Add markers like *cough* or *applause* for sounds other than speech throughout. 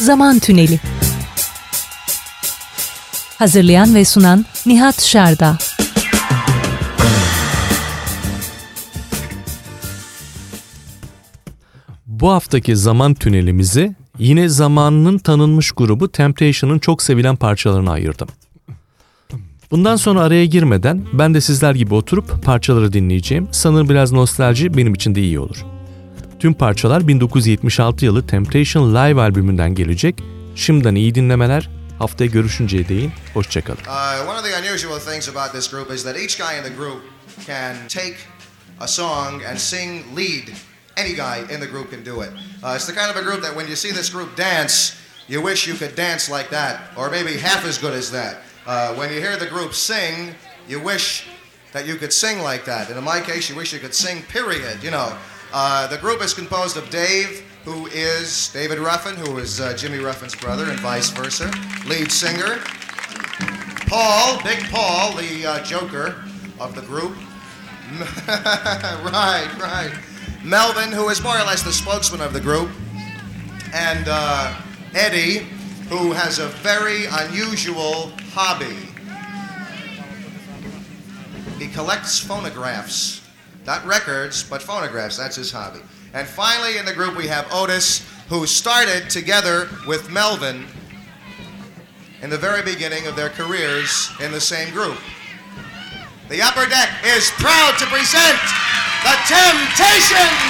Zaman Tüneli Hazırlayan ve sunan Nihat Şarda Bu haftaki zaman tünelimizi yine zamanının tanınmış grubu Temptation'ın çok sevilen parçalarına ayırdım. Bundan sonra araya girmeden ben de sizler gibi oturup parçaları dinleyeceğim. Sanırım biraz nostalji benim için de iyi olur. Tüm parçalar 1976 yılı Temptation Live albümünden gelecek. Şimdiden iyi dinlemeler. Haftaya görüşünceye değin. Hoşçakalın. Uh, one of the unusual things about this group is that each guy in the group can take a song and sing lead. Any guy in the group can do it. Uh, it's the kind of a group that when you see this group dance, you wish you could dance like that, or maybe half as good as that. Uh, when you hear the group sing, you wish that you could sing like that. And in my case, you wish you could sing, period, you know. Uh, the group is composed of Dave, who is David Ruffin, who is uh, Jimmy Ruffin's brother, and vice versa, lead singer. Paul, Big Paul, the uh, joker of the group. *laughs* right, right. Melvin, who is more or less the spokesman of the group. And uh, Eddie, who has a very unusual hobby. He collects phonographs. Not records, but phonographs. That's his hobby. And finally, in the group, we have Otis, who started together with Melvin in the very beginning of their careers in the same group. The Upper Deck is proud to present The Temptations!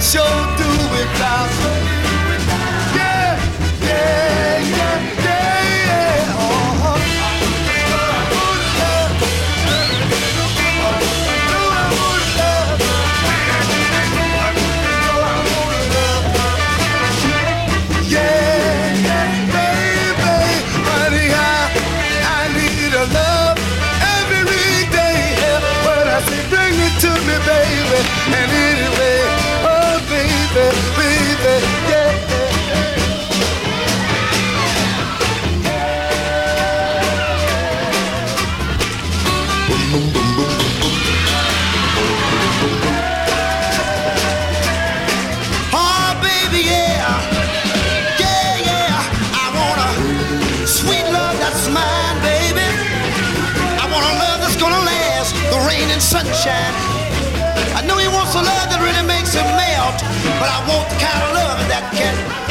Sure do without. Yeah, of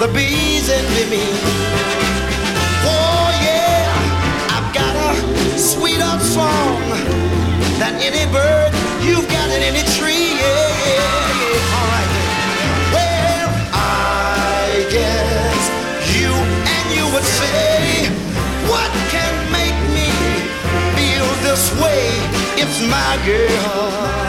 the bees envy me. Oh yeah, I've got a sweeter song than any bird you've got in any tree. Yeah, yeah, yeah. All right. Well, I guess you and you would say, what can make me feel this way? It's my girl.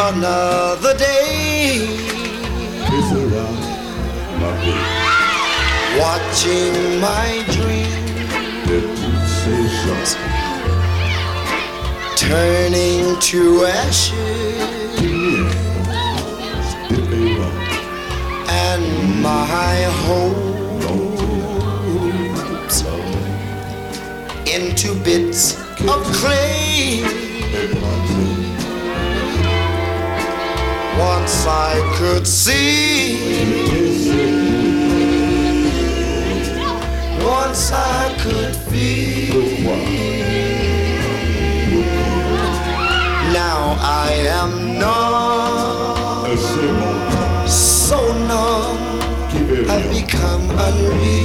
another day. Watching my dreams turning to ashes, and my hopes into bits of clay once I could see. Once I could feel. Now I am numb. So numb, I've become unreal.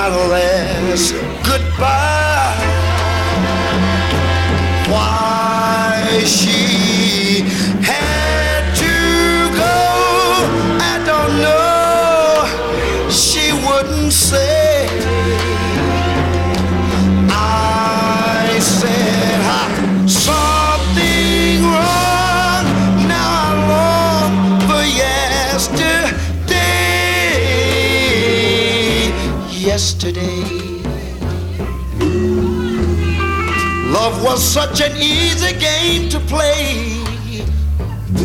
My was such an easy game to play.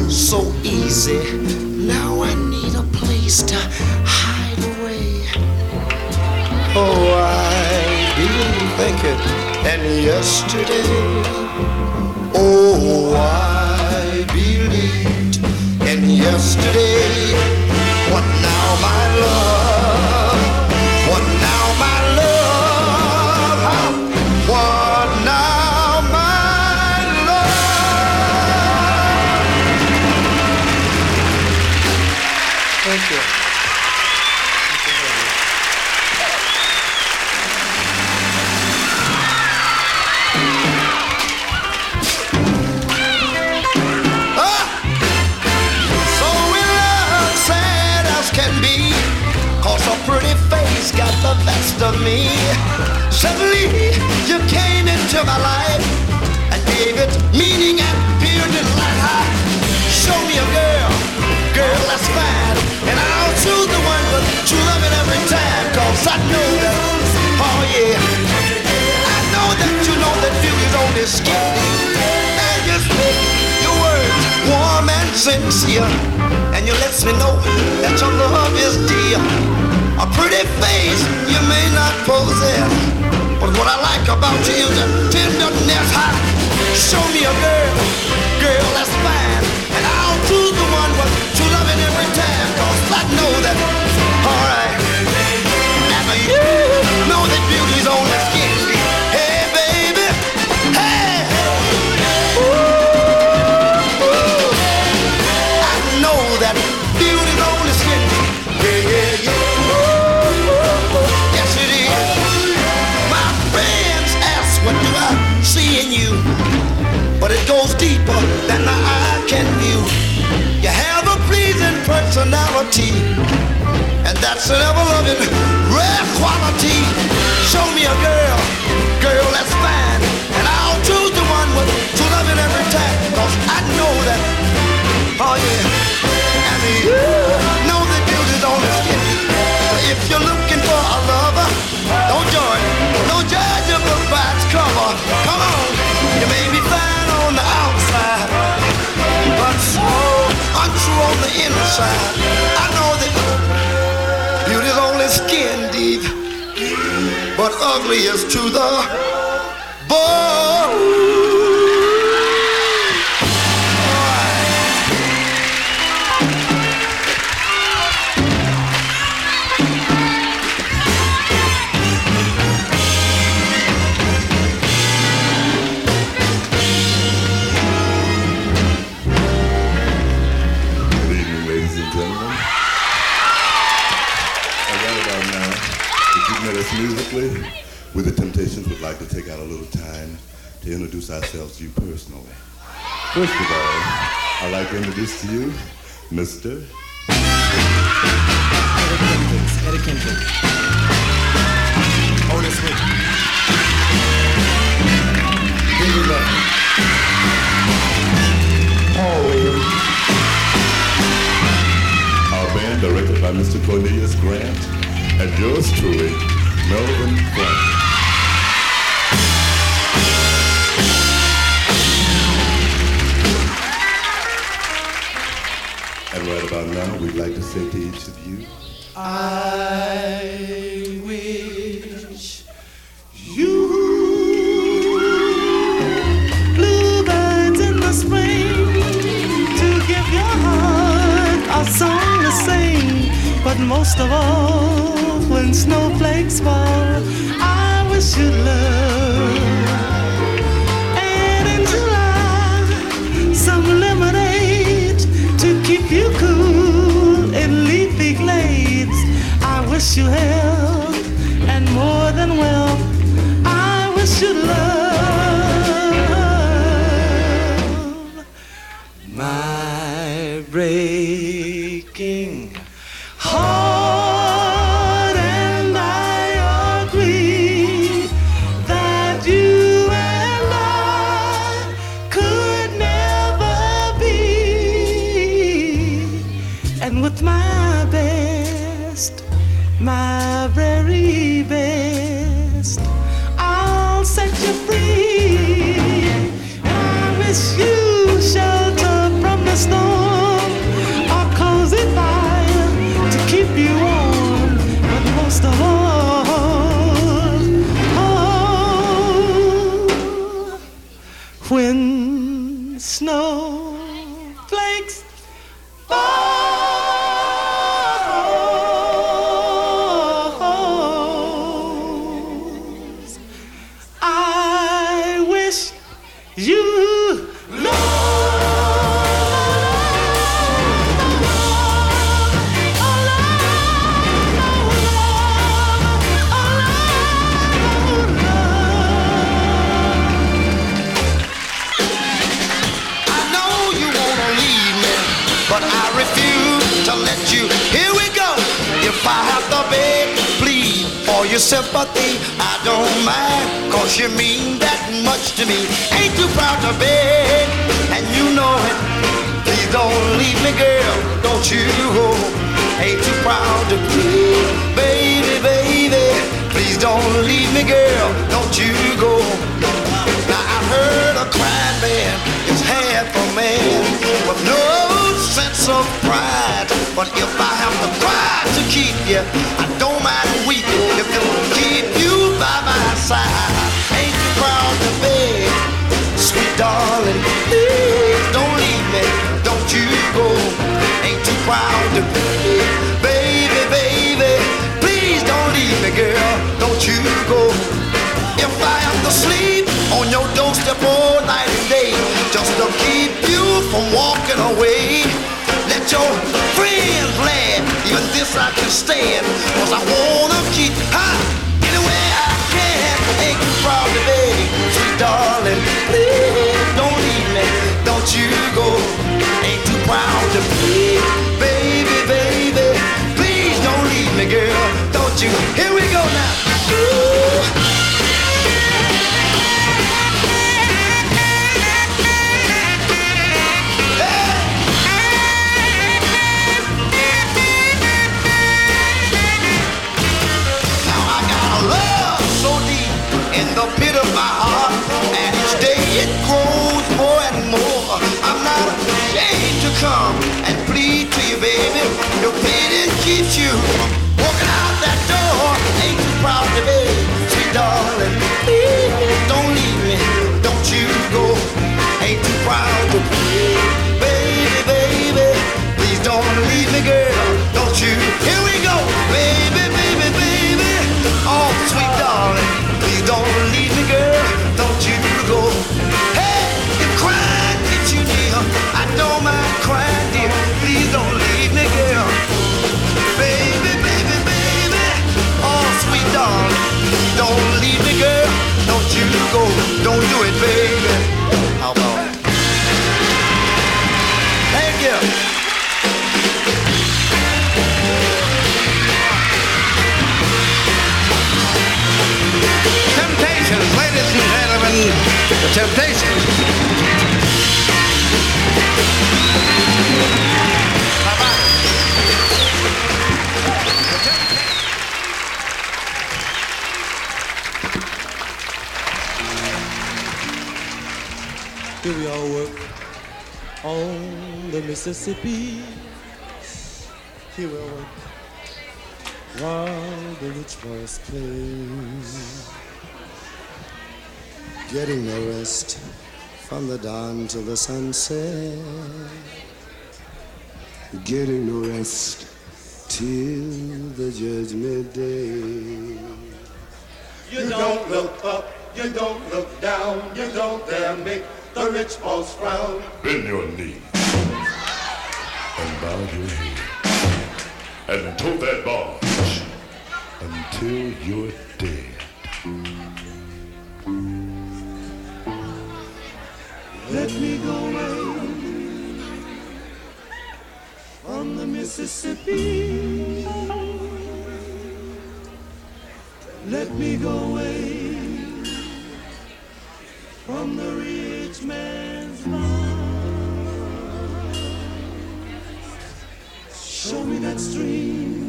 So easy. Now I need a place to hide away. Oh, I didn't think it. And yesterday, oh, I believed. And yesterday, that's an ever-loving rare quality. Show me a girl, girl that's fine, and I'll choose the one with true loving every time. Cause I know that Oh yeah. And you know the beauty's on the skin. If you're looking for a lover, don't join. Don't judge a book by its cover. Come on. You may be fine on the outside, but so untrue on the inside. Is to the bone. Like to take out a little time to introduce ourselves to you personally. First of all, I'd like to introduce to you Mr. Eddie Kendricks. Otis Richard. Henry Love. Paul Williams. Our band directed by Mr. Cornelius Grant and yours truly, Melvin Franklin. now, we'd like to say to each of you, I wish you bluebirds in the spring to give your heart a song to sing. But most of all, when snowflakes fall, I wish you love. Keep you cool in leafy glades. I wish you health and more than wealth. I wish you love. Sympathy, I don't mind, cause you mean that much to me. Ain't too proud to beg, and you know it. Please don't leave me, girl, don't you go. Ain't too proud to plead, baby, baby. Please don't leave me, girl, don't you go. Now I heard a crying man is half a man with no of pride. But if I have to cry to keep you, I don't mind weeping if it will keep you by my side. Ain't you proud to beg, sweet darling? This I can stand, cause I wanna keep high any way I can. Ain't you proud to be, sweet darling? Please don't leave me, don't you go. Ain't too proud to be, baby, baby. Please don't leave me, girl, don't you? Here we go now. You the Temptations. Here we all work on the Mississippi. Here we all work while the rich boys play. Getting no rest from the dawn till the sunset. Getting no rest till the judgment day. You don't look up, you don't look down, you don't dare make the rich folks frown. Bend your knee and bow your head and tote that barge until you're dead. Let me go away from the Mississippi. Let me go away from the rich man's mind. Show me that stream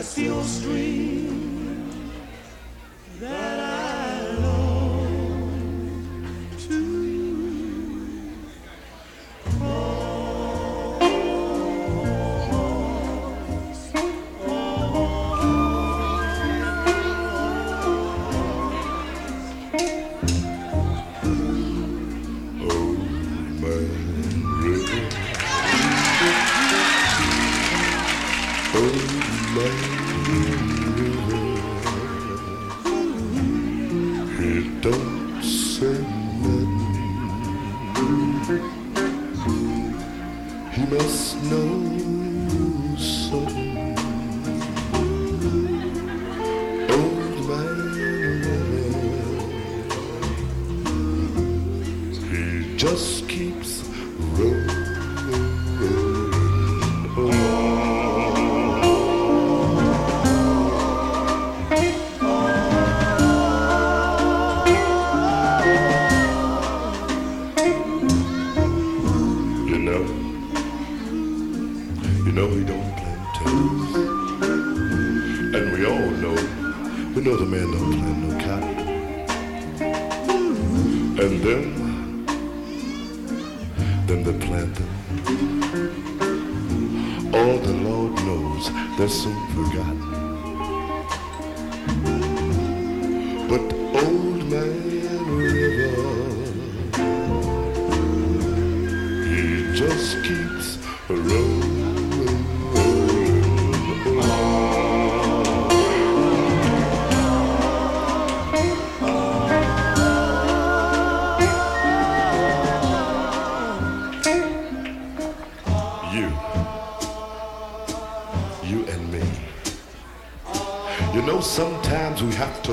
The stream must know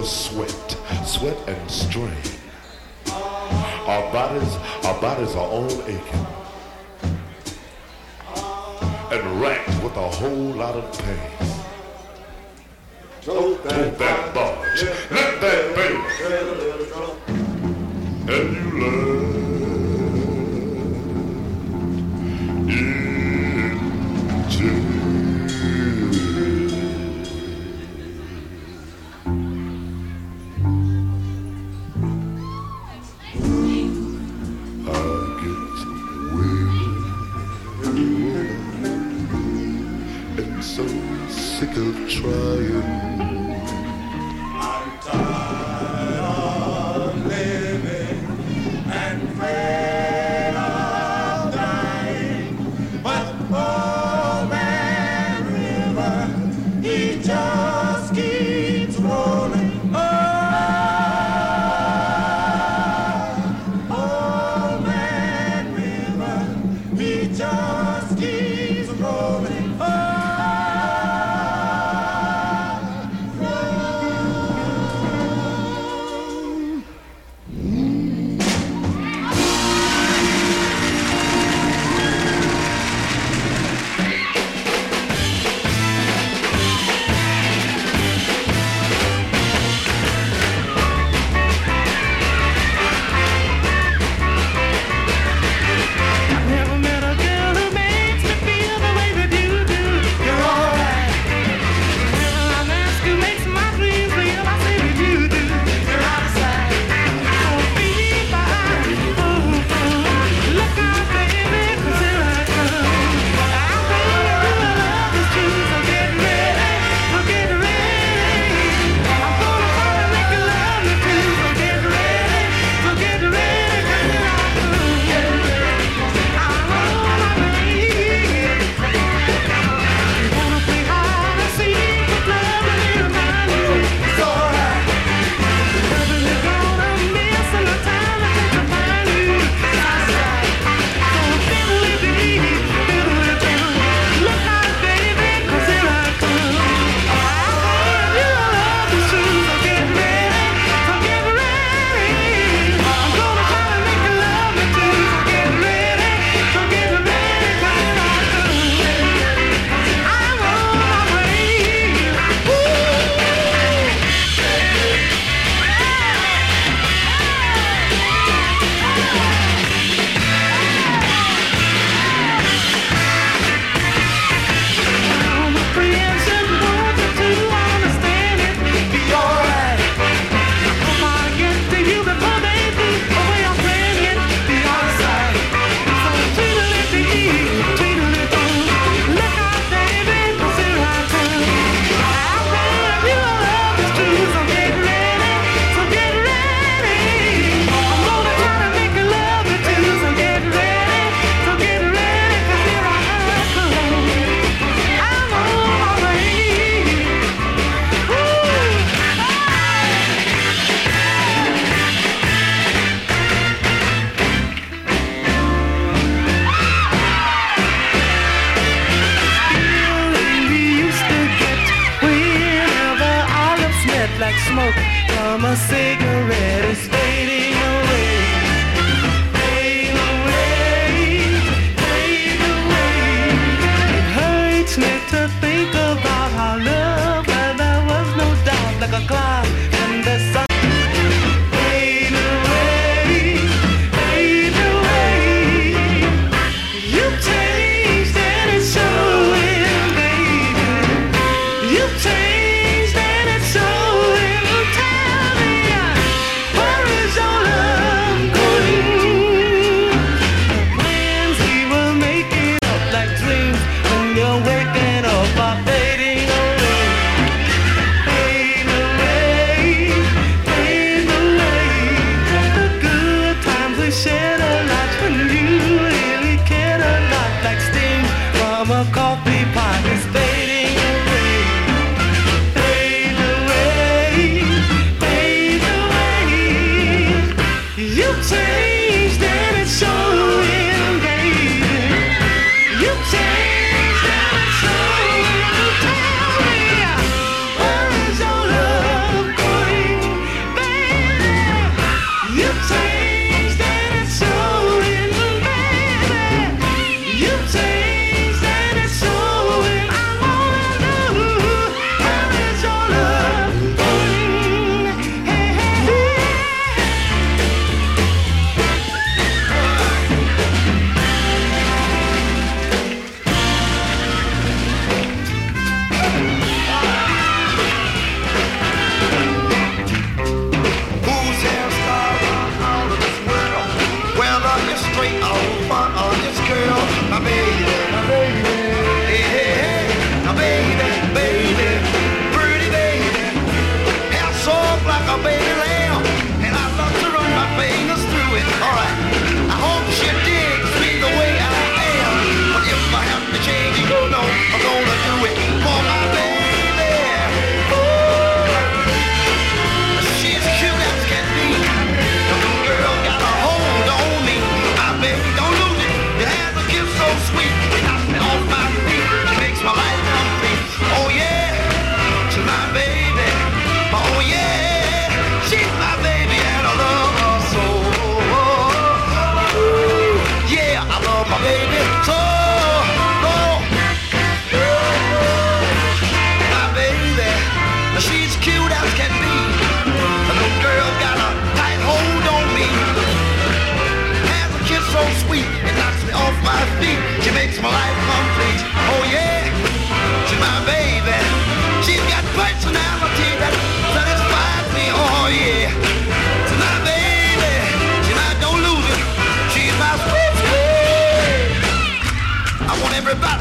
to sweat, sweat and strain. Our bodies, our bodies are all aching and racked with a whole lot of pain.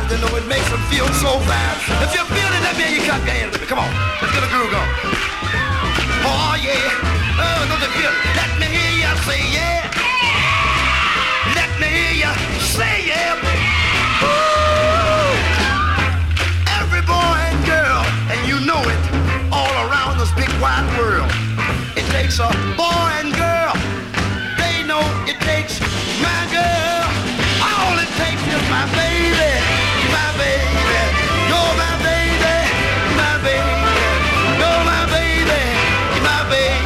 have to know it makes them feel so bad. If you're feeling that, man, you clap your hands. Come on, let's get a groove going. Oh yeah, oh don't you feel? It? Let me hear you say yeah. Let me hear you say yeah. Ooh. Every boy and girl, and you know it, all around this big wide world. It takes a boy and girl. They know it takes my girl. All it takes is my baby baby.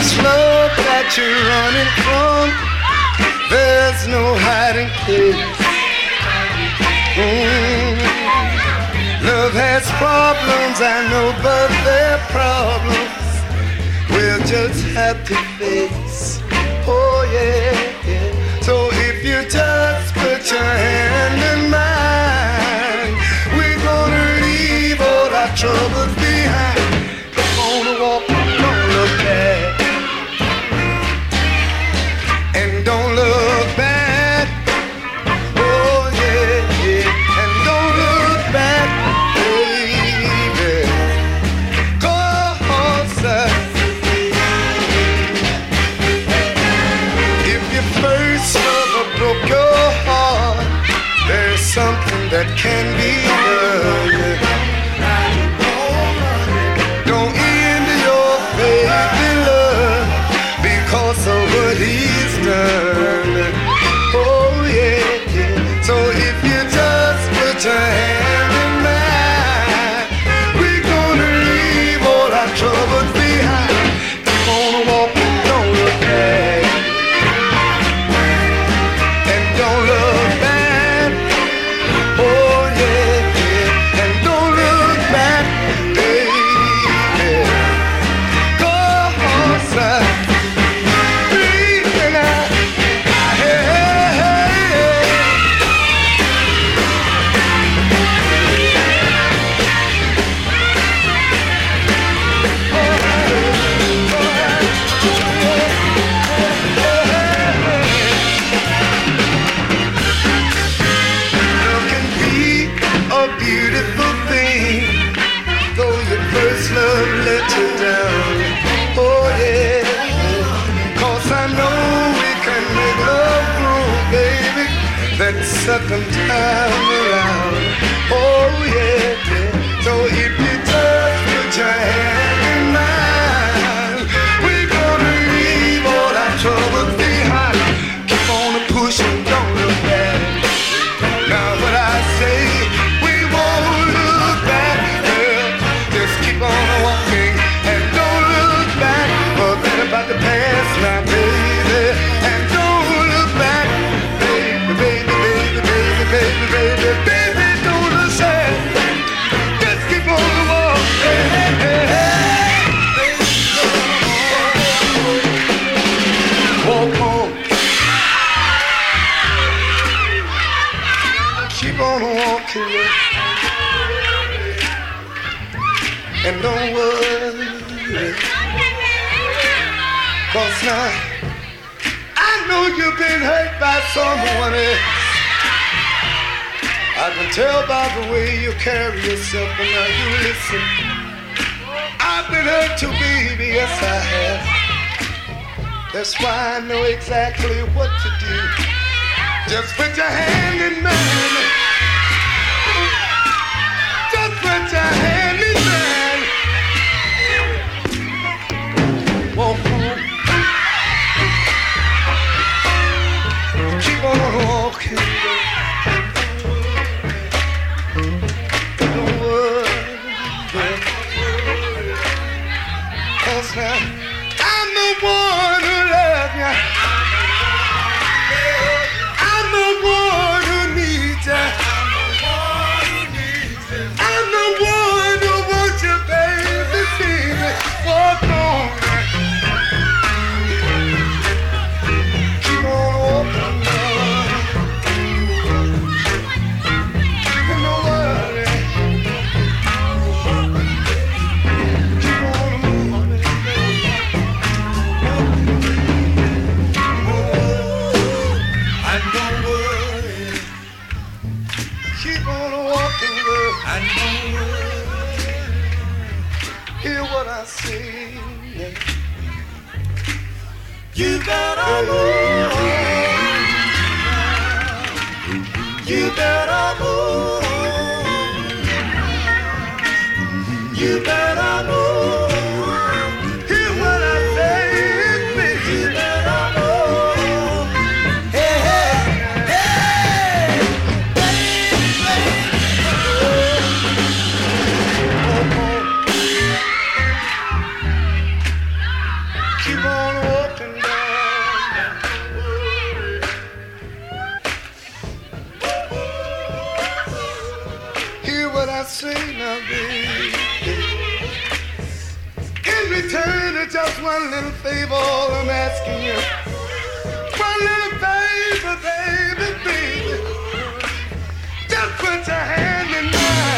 this love that you're running from, there's no hiding place. Mm. Love has problems, I know, but their problems we'll just have to face. Oh, yeah, yeah. So if you just put your hand can carry yourself, and now you listen. I've been hurt too, baby, yes I have. That's why I know exactly what to do. Just put your hand in mine. Just put your hand. I seen of thee. In return, it's just one little favor I'm asking you. One little favor, baby, baby. Just put your hand in mine.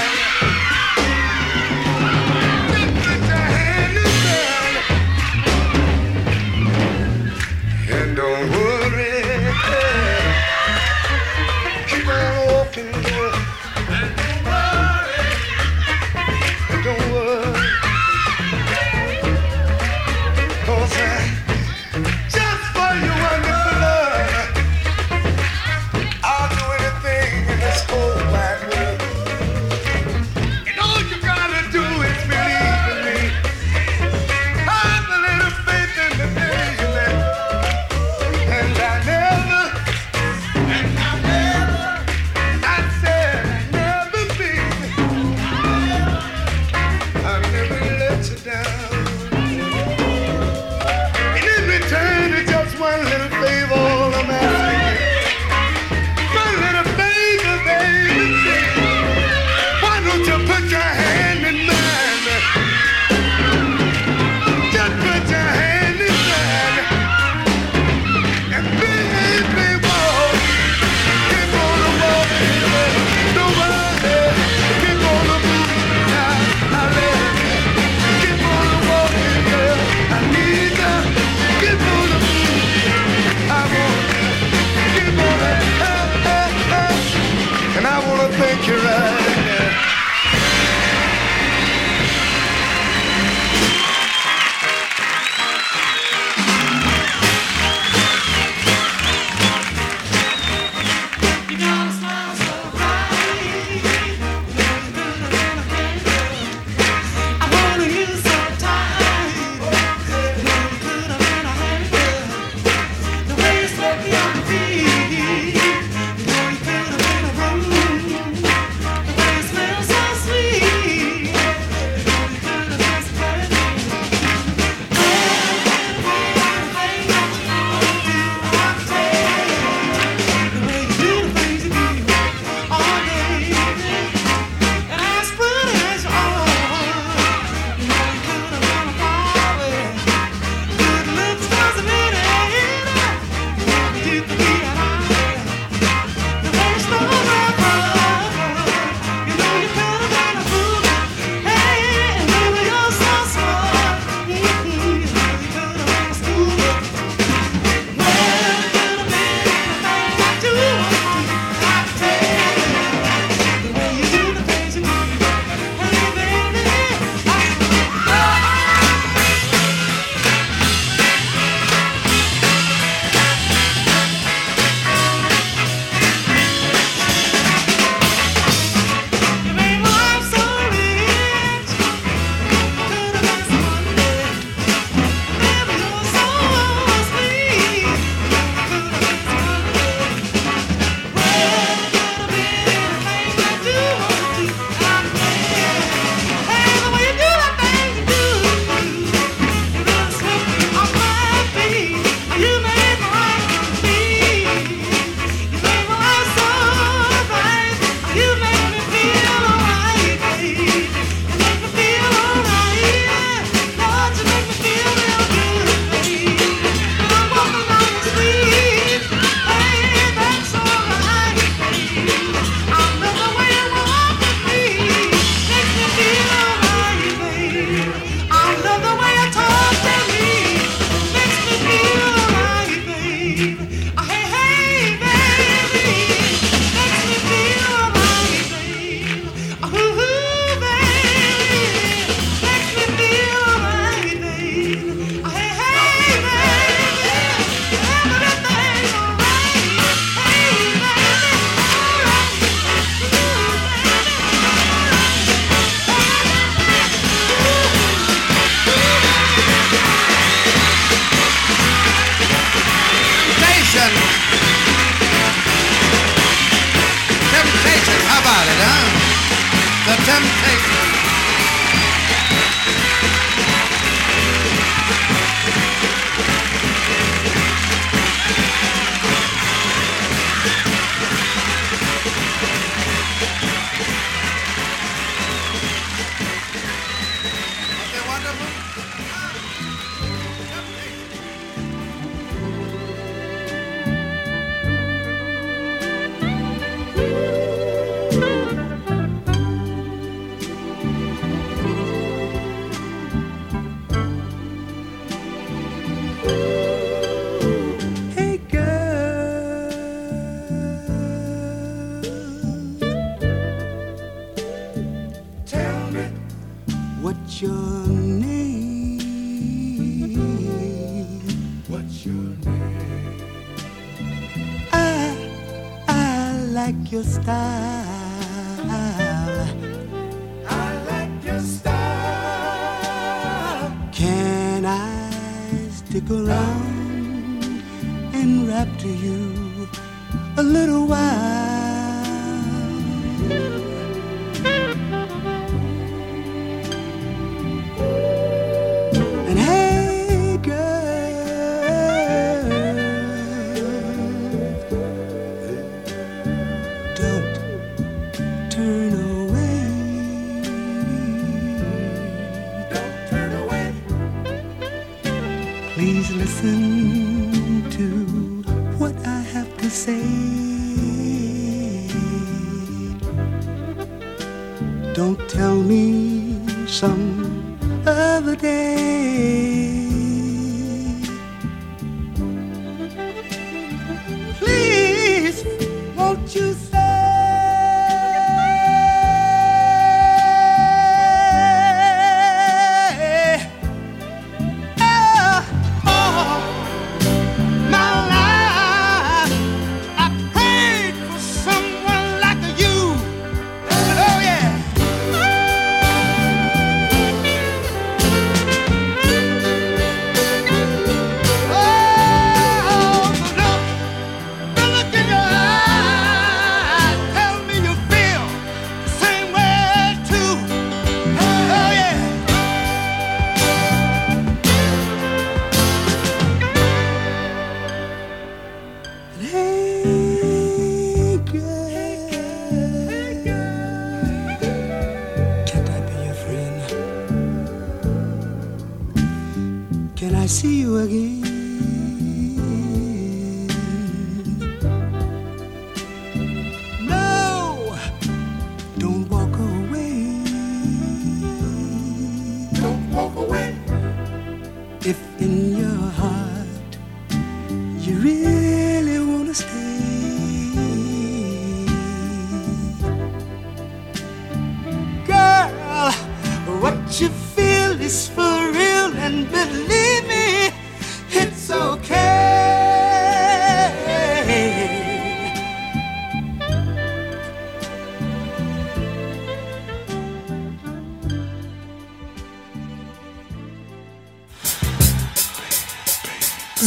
Mercury. your style. I like your style. Can I stick around and rap to you?